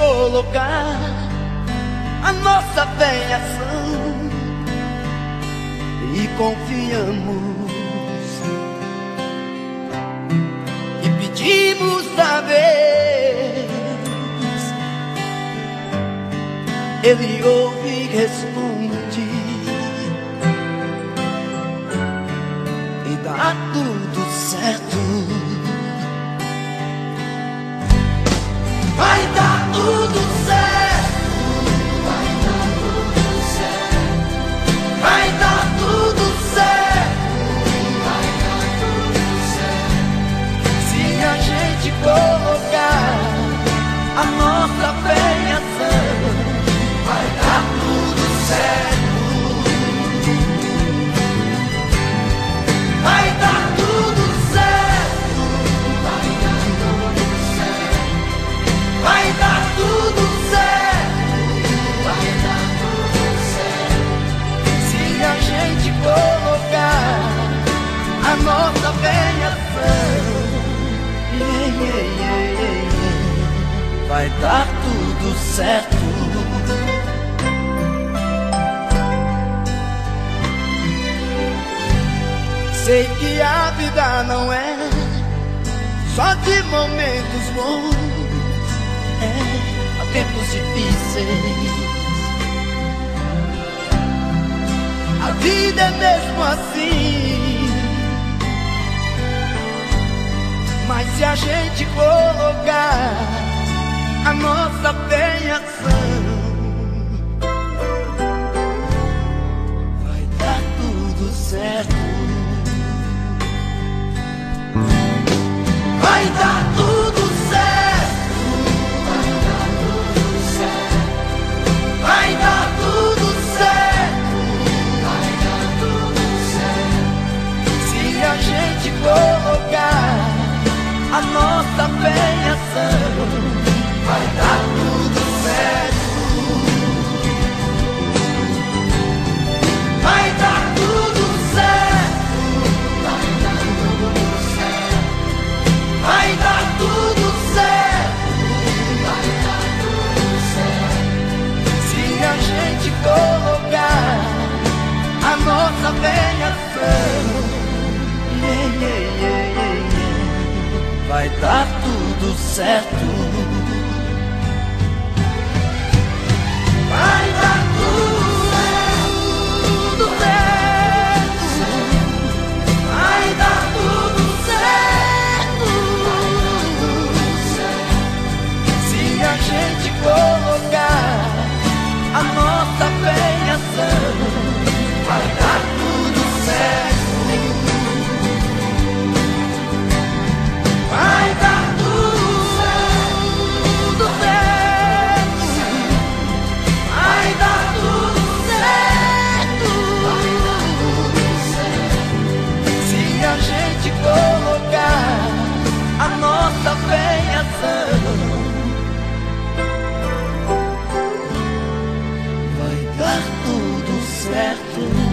colocar a nossa fé em ação e confiamos e pedimos a vez. Ele ouve e responde e dá tudo certo. Vai dar tudo certo. Sei que a vida não é só de momentos bons, é há tempos difíceis. A vida é mesmo assim. Mas se a gente colocar a nossa ação, vai dar tudo certo. Vai dar tudo certo. passion.